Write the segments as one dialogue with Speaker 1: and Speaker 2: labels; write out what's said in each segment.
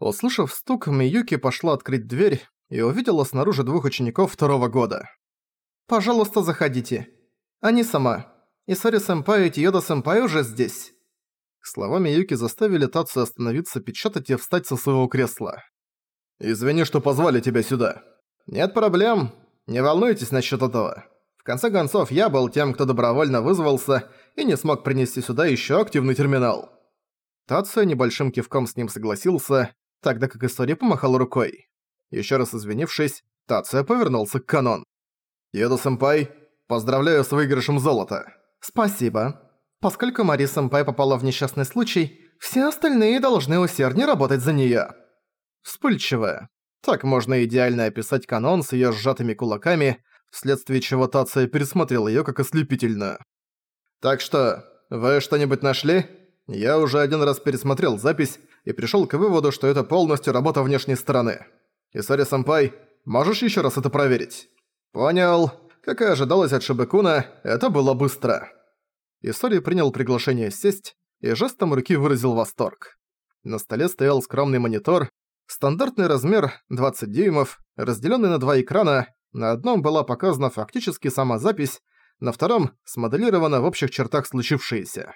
Speaker 1: Услышав стук, Миюки пошла открыть дверь и увидела снаружи двух учеников второго года. «Пожалуйста, заходите. Они сама. Исори-сэмпай и Тиода-сэмпай уже здесь». Слова Миюки заставили Тацу остановиться, печатать и встать со своего кресла.
Speaker 2: «Извини, что позвали тебя сюда».
Speaker 1: «Нет проблем. Не волнуйтесь насчет этого. В конце концов, я был тем, кто добровольно вызвался и не смог принести сюда еще активный терминал». Тацуя небольшим кивком с ним согласился, тогда как Исори помахал рукой. Еще раз извинившись, Тация повернулся к Канон.
Speaker 2: «Еду-сэмпай, поздравляю с выигрышем золота».
Speaker 1: «Спасибо. Поскольку Мари-сэмпай попала в несчастный случай, все остальные должны усерднее работать за неё». Вспыльчивая. Так можно идеально описать Канон с её сжатыми кулаками, вследствие чего Тация пересмотрел её как ослепительную.
Speaker 2: «Так что, вы что-нибудь нашли? Я уже один раз пересмотрел запись и пришёл к выводу, что это полностью работа внешней стороны. Исари-сэмпай, можешь ещё раз это проверить?» «Понял. Как и ожидалось от Шибекуна, это было быстро».
Speaker 1: Исори принял приглашение сесть и жестом руки выразил восторг. На столе стоял скромный монитор, стандартный размер 20 дюймов, разделенный на два экрана, на одном была показана фактически сама запись, на втором смоделировано в общих чертах случившееся.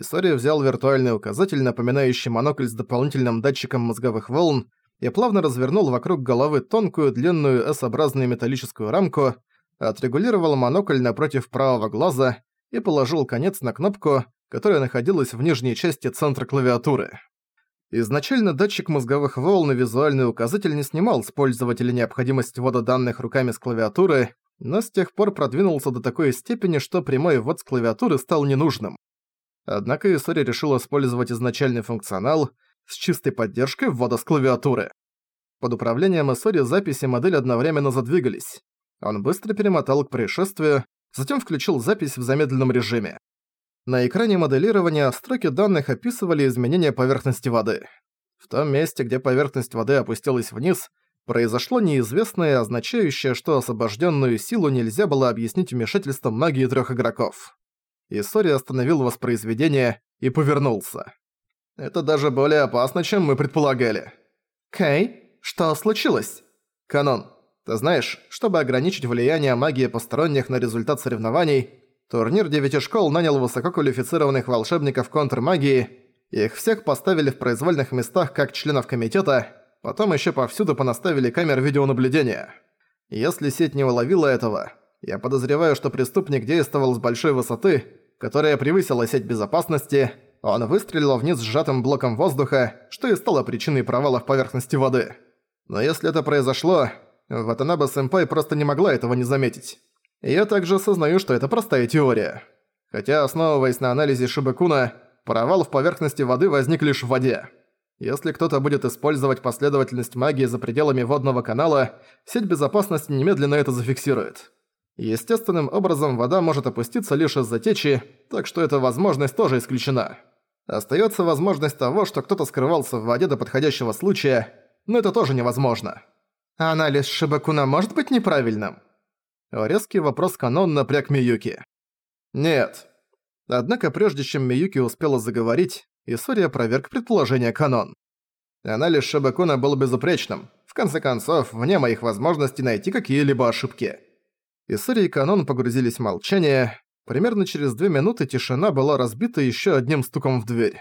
Speaker 1: Исори взял виртуальный указатель, напоминающий монокль с дополнительным датчиком мозговых волн, и плавно развернул вокруг головы тонкую длинную S-образную металлическую рамку, отрегулировал монокль напротив правого глаза и положил конец на кнопку, которая находилась в нижней части центра клавиатуры. Изначально датчик мозговых волн и визуальный указатель не снимал с пользователя необходимость ввода данных руками с клавиатуры, но с тех пор продвинулся до такой степени, что прямой ввод с клавиатуры стал ненужным. Однако Исори решил использовать изначальный функционал с чистой поддержкой ввода с клавиатуры. Под управлением Исори записи модели одновременно задвигались. Он быстро перемотал к происшествию, затем включил запись в замедленном режиме. На экране моделирования строки данных описывали изменения поверхности воды. В том месте, где поверхность воды опустилась вниз, произошло неизвестное, означающее, что освобожденную силу нельзя было объяснить вмешательством магии трех игроков. Исори остановил воспроизведение и повернулся. «Это даже более опасно, чем мы предполагали». «Кэй, что случилось?» «Канон, ты знаешь, чтобы ограничить влияние магии посторонних на результат соревнований, турнир девяти школ нанял высококвалифицированных волшебников контрмагии, их всех поставили в произвольных местах как членов комитета, потом еще повсюду понаставили камер видеонаблюдения. Если сеть не уловила этого, я подозреваю, что преступник действовал с большой высоты, которая превысила сеть безопасности, он выстрелил вниз сжатым блоком воздуха, что и стало причиной провала в поверхности воды. Но если это произошло, Ватанаба-сэмпай просто не могла этого не заметить. Я также осознаю, что это простая теория. Хотя, основываясь на анализе Шибакуна, провал в поверхности воды возник лишь в воде. Если кто-то будет использовать последовательность магии за пределами водного канала, сеть безопасности немедленно это зафиксирует. Естественным образом вода может опуститься лишь из-за течи, так что эта возможность тоже исключена. Остаётся возможность того, что кто-то скрывался в воде до подходящего случая, но это тоже невозможно. Анализ Шибакуна может быть неправильным? Резкий вопрос Канон напряг Миюки. Нет. Однако прежде чем Миюки успела заговорить, Исория проверк предположение Канон. Анализ Шибакуна был безупречным. В конце концов, вне моих возможностей найти какие-либо ошибки. Исория и Канон погрузились в молчание. Примерно через две минуты тишина была разбита еще одним стуком в дверь.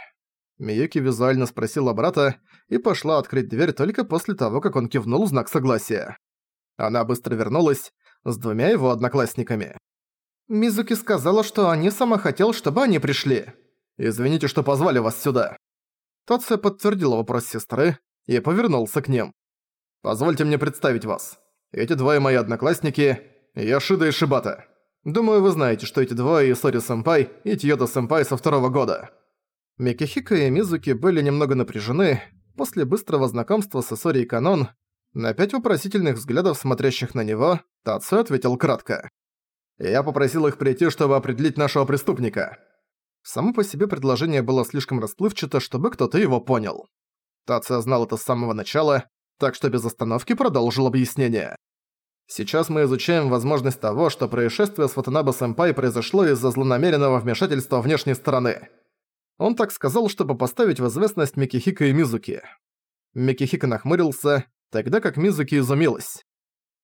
Speaker 1: Миюки визуально спросила брата и пошла открыть дверь только после того, как он кивнул в знак согласия. Она быстро вернулась с двумя его одноклассниками. «Мизуки сказала, что они сама хотел, чтобы они пришли. Извините, что позвали вас сюда». Тоция подтвердил вопрос сестры и повернулся к ним. «Позвольте мне представить вас. Эти двое мои одноклассники – Яшида и Шибата. Думаю, вы знаете, что эти двое Исори-сэмпай и Тьода-сэмпай со второго года». Микихика и Мизуки были немного напряжены после быстрого знакомства с Исори и Канон. На пять вопросительных взглядов, смотрящих на него, Тацу ответил кратко. «Я попросил их прийти, чтобы определить нашего преступника». Само по себе предложение было слишком расплывчато, чтобы кто-то его понял. Тацу знал это с самого начала, так что без остановки продолжил объяснение. Сейчас мы изучаем возможность того, что происшествие с Ватанаба-сэмпай произошло из-за злонамеренного вмешательства внешней стороны. Он так сказал, чтобы поставить в известность Микихика и Мизуки. Микихика нахмурился, тогда как Мизуки изумилась.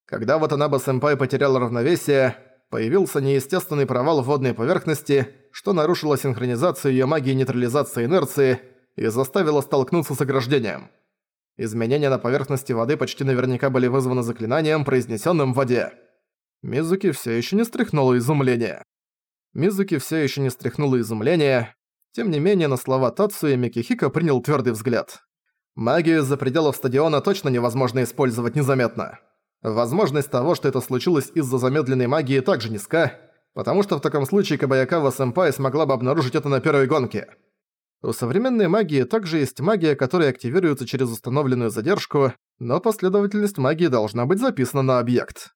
Speaker 1: Когда Ватанаба-сэмпай потерял равновесие, появился неестественный провал в водной поверхности, что нарушило синхронизацию её магии нейтрализации инерции и заставило столкнуться с ограждением. Изменения на поверхности воды почти наверняка были вызваны заклинанием, произнесённым в воде. Мизуки всё ещё не стряхнула изумление. Мизуки всё ещё не стряхнула изумление. Тем не менее, на слова Тацуи Микихика принял твёрдый взгляд. Магию за пределов стадиона точно невозможно использовать незаметно. Возможность того, что это случилось из-за замедленной магии, также низка, потому что в таком случае Кабаякава-сэмпай смогла бы обнаружить это на первой гонке. У современной магии также есть магия, которая активируется через установленную задержку, но последовательность магии должна быть записана на объект.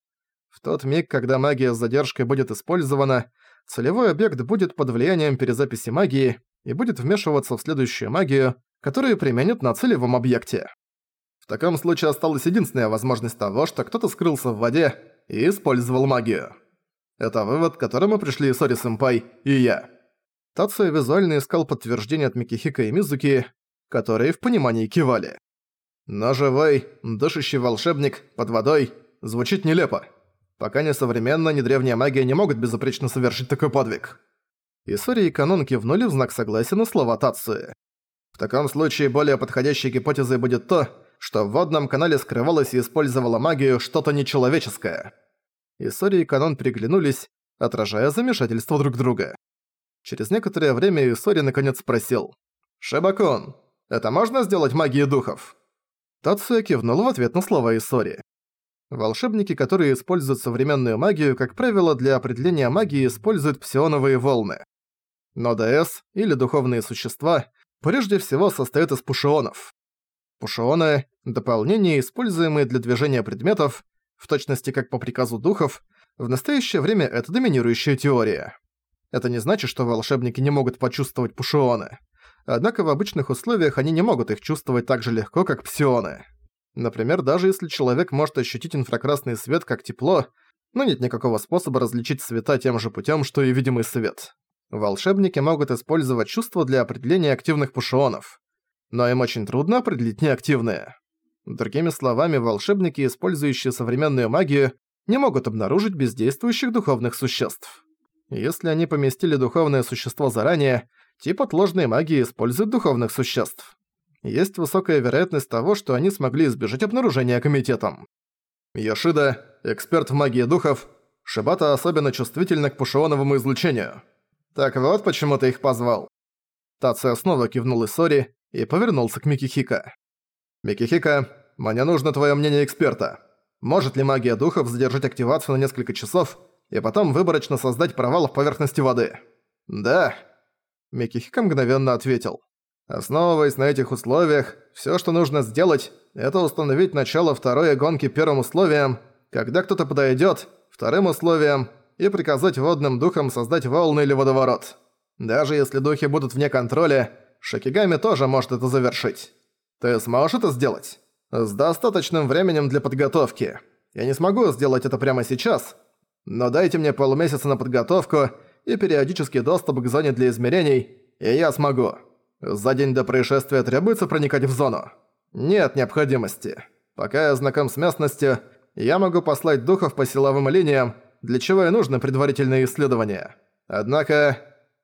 Speaker 1: В тот миг, когда магия с задержкой будет использована, целевой объект будет под влиянием перезаписи магии и будет вмешиваться в следующую магию, которую применят на целевом объекте. В таком случае осталась единственная возможность того, что кто-то скрылся в воде и использовал магию. Это вывод, к которому пришли Исори-сэмпай и я. Тацуя визуально искал подтверждение от Микихика и Мизуки, которые в понимании кивали. Но живой, дышащий волшебник под водой звучит нелепо. Пока ни современная, ни древняя магия не могут безупречно совершить такой подвиг. Исори и Канон кивнули в знак согласия на слова Тацуи. В таком случае более подходящей гипотезой будет то, что в водном канале скрывалось и использовало магию что-то нечеловеческое. Исори и Канон переглянулись, отражая замешательство друг друга. Через некоторое время Исори наконец спросил. «Шибакун, это можно сделать магией духов?» Тацуя кивнул в ответ на слова Исори. Волшебники, которые используют современную магию, как правило, для определения магии используют псионовые волны. Но ДС, или духовные существа, прежде всего состоят из пушионов. Пушионы — дополнения, используемые для движения предметов, в точности как по приказу духов, в настоящее время это доминирующая теория. Это не значит, что волшебники не могут почувствовать пушионы. Однако в обычных условиях они не могут их чувствовать так же легко, как псионы. Например, даже если человек может ощутить инфракрасный свет как тепло, но нет никакого способа различить цвета тем же путем, что и видимый свет. Волшебники могут использовать чувства для определения активных пушионов но им очень трудно определить неактивные. Другими словами, волшебники, использующие современную магию, не могут обнаружить бездействующих духовных существ. Если они поместили духовное существо заранее, тип отложенной магии использует духовных существ. Есть высокая вероятность того, что они смогли избежать обнаружения комитетом. Йошида, эксперт в магии духов, Шибата особенно чувствительна к пушионовому излучению. Так вот почему ты их позвал. Тация снова кивнул Исори, и повернулся к Микихика. «Микихика, мне нужно твое мнение эксперта. Может ли магия духов задержать активацию на несколько часов и потом выборочно создать провал в поверхности воды?» «Да». Микихика мгновенно ответил. «Основываясь на этих условиях, все, что нужно сделать, это установить начало второй гонки первым условием, когда кто-то подойдет, вторым условием, и приказать водным духам создать волны или водоворот. Даже если духи будут вне контроля, Шакигами тоже может это завершить. Ты сможешь это сделать? С достаточным временем для подготовки. Я не смогу сделать это прямо сейчас, но дайте мне полмесяца на подготовку и периодический доступ к зоне для измерений, и я смогу. За день до происшествия требуется проникать в зону? Нет необходимости. Пока я знаком с местностью, я могу послать духов по силовым линиям, для чего и нужно предварительное исследование. Однако,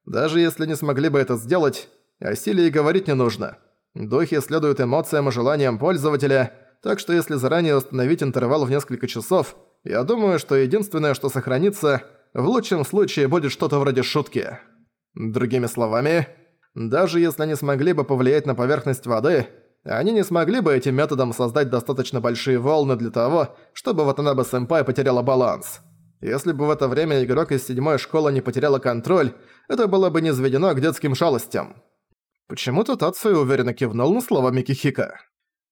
Speaker 1: даже если не смогли бы это сделать, о силе и говорить не нужно. Духи следуют эмоциям и желаниям пользователя, так что если заранее установить интервал в несколько часов, я думаю, что единственное, что сохранится, в лучшем случае будет что-то вроде шутки. Другими словами, даже если они смогли бы повлиять на поверхность воды, они не смогли бы этим методом создать достаточно большие волны для того, чтобы Ватанаба-сэмпай потеряла баланс. Если бы в это время игрок из седьмой школы не потеряла контроль, это было бы низведено к детским шалостям. Почему-то Тацуя уверенно кивнул на слова Микихика.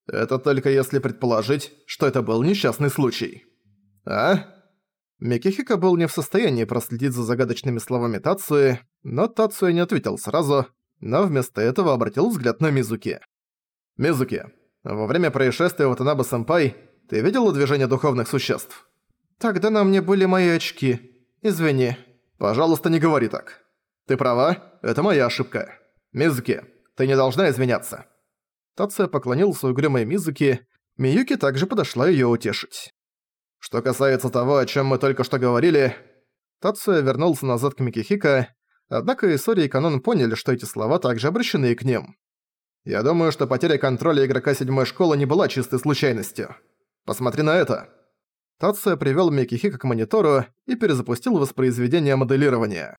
Speaker 1: Это только если предположить, что это был несчастный случай. А? Микихика был не в состоянии проследить за загадочными словами Тацуи, но Тацуя не ответил сразу, но вместо этого обратил взгляд на Мизуки. «Мизуки, во время происшествия Ватанаба-сэмпай ты видела движение духовных существ?» «Тогда на мне были мои очки. Извини». «Пожалуйста, не говори так. Ты права, это моя ошибка». «Мизуки, ты не должна извиняться». Тация поклонился угрюмой Мизуки, Миюки также подошла её утешить. Что касается того, о чём мы только что говорили, Тация вернулся назад к Микихика, однако Исори и Канон поняли, что эти слова также обращены и к ним. Я думаю, что потеря контроля игрока седьмой школы не была чистой случайностью. Посмотри на это. Тация привёл Микихика к монитору и перезапустил воспроизведение моделирования.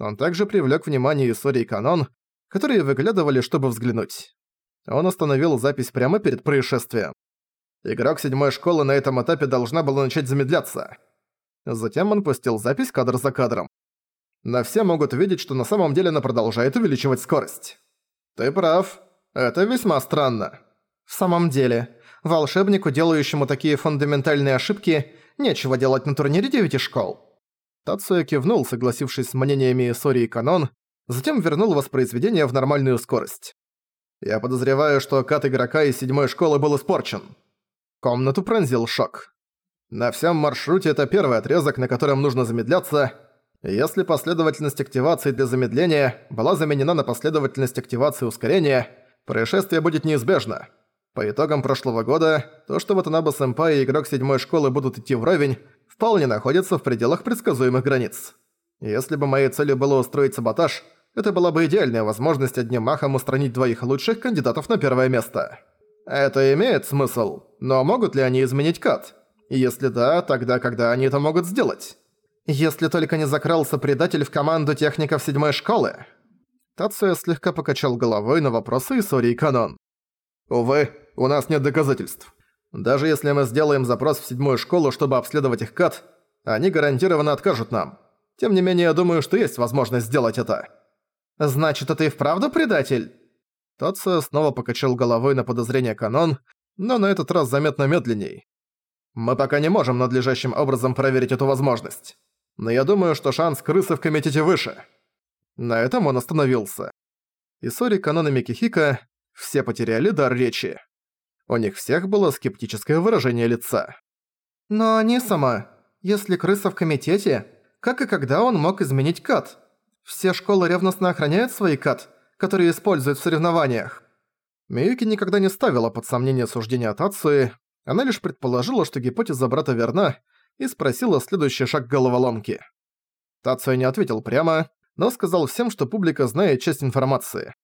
Speaker 1: Он также привлёк внимание Исори и Канон, которые выглядывали, чтобы взглянуть. Он остановил запись прямо перед происшествием. Игрок седьмой школы на этом этапе должна была начать замедляться. Затем он пустил запись кадр за кадром. На все могут видеть, что на самом деле она продолжает увеличивать скорость. Ты прав. Это весьма странно. В самом деле, волшебнику, делающему такие фундаментальные ошибки, нечего делать на турнире девяти школ. Тацуя кивнул, согласившись с мнениями Сори и Канон, затем вернул воспроизведение в нормальную скорость. Я подозреваю, что кат игрока из седьмой школы был испорчен. Комнату пронзил шок. На всем маршруте это первый отрезок, на котором нужно замедляться. Если последовательность активации для замедления была заменена на последовательность активации ускорения, происшествие будет неизбежно. По итогам прошлого года, то, что Ватанаба-сэмпай и игрок седьмой школы будут идти вровень, вполне находится в пределах предсказуемых границ. Если бы моей целью было устроить саботаж, это была бы идеальная возможность одним махом устранить двоих лучших кандидатов на первое место. Это имеет смысл, но могут ли они изменить кат? Если да, тогда когда они это могут сделать? Если только не закрался предатель в команду техников седьмой школы. Тацуя слегка покачал головой на вопросы Исори и Канон. Увы, у нас нет доказательств. Даже если мы сделаем запрос в седьмую школу, чтобы обследовать их кат, они гарантированно откажут нам. Тем не менее, я думаю, что есть возможность сделать это. Значит, это и вправду предатель? Тация снова покачал головой на подозрение Канон, но на этот раз заметно медленней. Мы пока не можем надлежащим образом проверить эту возможность. Но я думаю, что шанс крысы в комитете выше. На этом он остановился. Исори, Канон и Микихика все потеряли дар речи. У них всех было скептическое выражение лица. Но они сама. Если крыса в комитете, как и когда он мог изменить кат? Все школы ревностно охраняют свои кат, которые используют в соревнованиях. Миюки никогда не ставила под сомнение суждения Тацуи, она лишь предположила, что гипотеза брата верна, и спросила следующий шаг головоломки. Тацуя не ответил прямо, но сказал всем, что публика знает часть информации.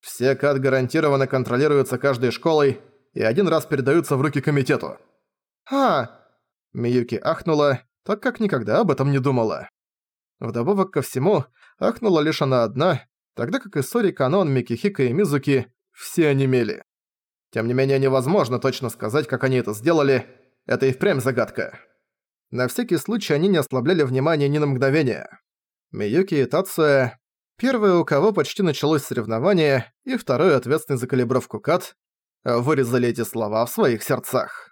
Speaker 1: Все кат гарантированно контролируются каждой школой и один раз передаются в руки комитету. «А!» Миюки ахнула, так как никогда об этом не думала. Вдобавок ко всему, ахнула лишь она одна, тогда как и Сори, Канон, Микихика и Мизуки все онемели. Тем не менее, невозможно точно сказать, как они это сделали. Это и впрямь загадка. На всякий случай они не ослабляли внимания ни на мгновение. Миюки и Тацуя – первые, у кого почти началось соревнование, и второй, ответственный за калибровку кат, вырезали эти слова в своих сердцах.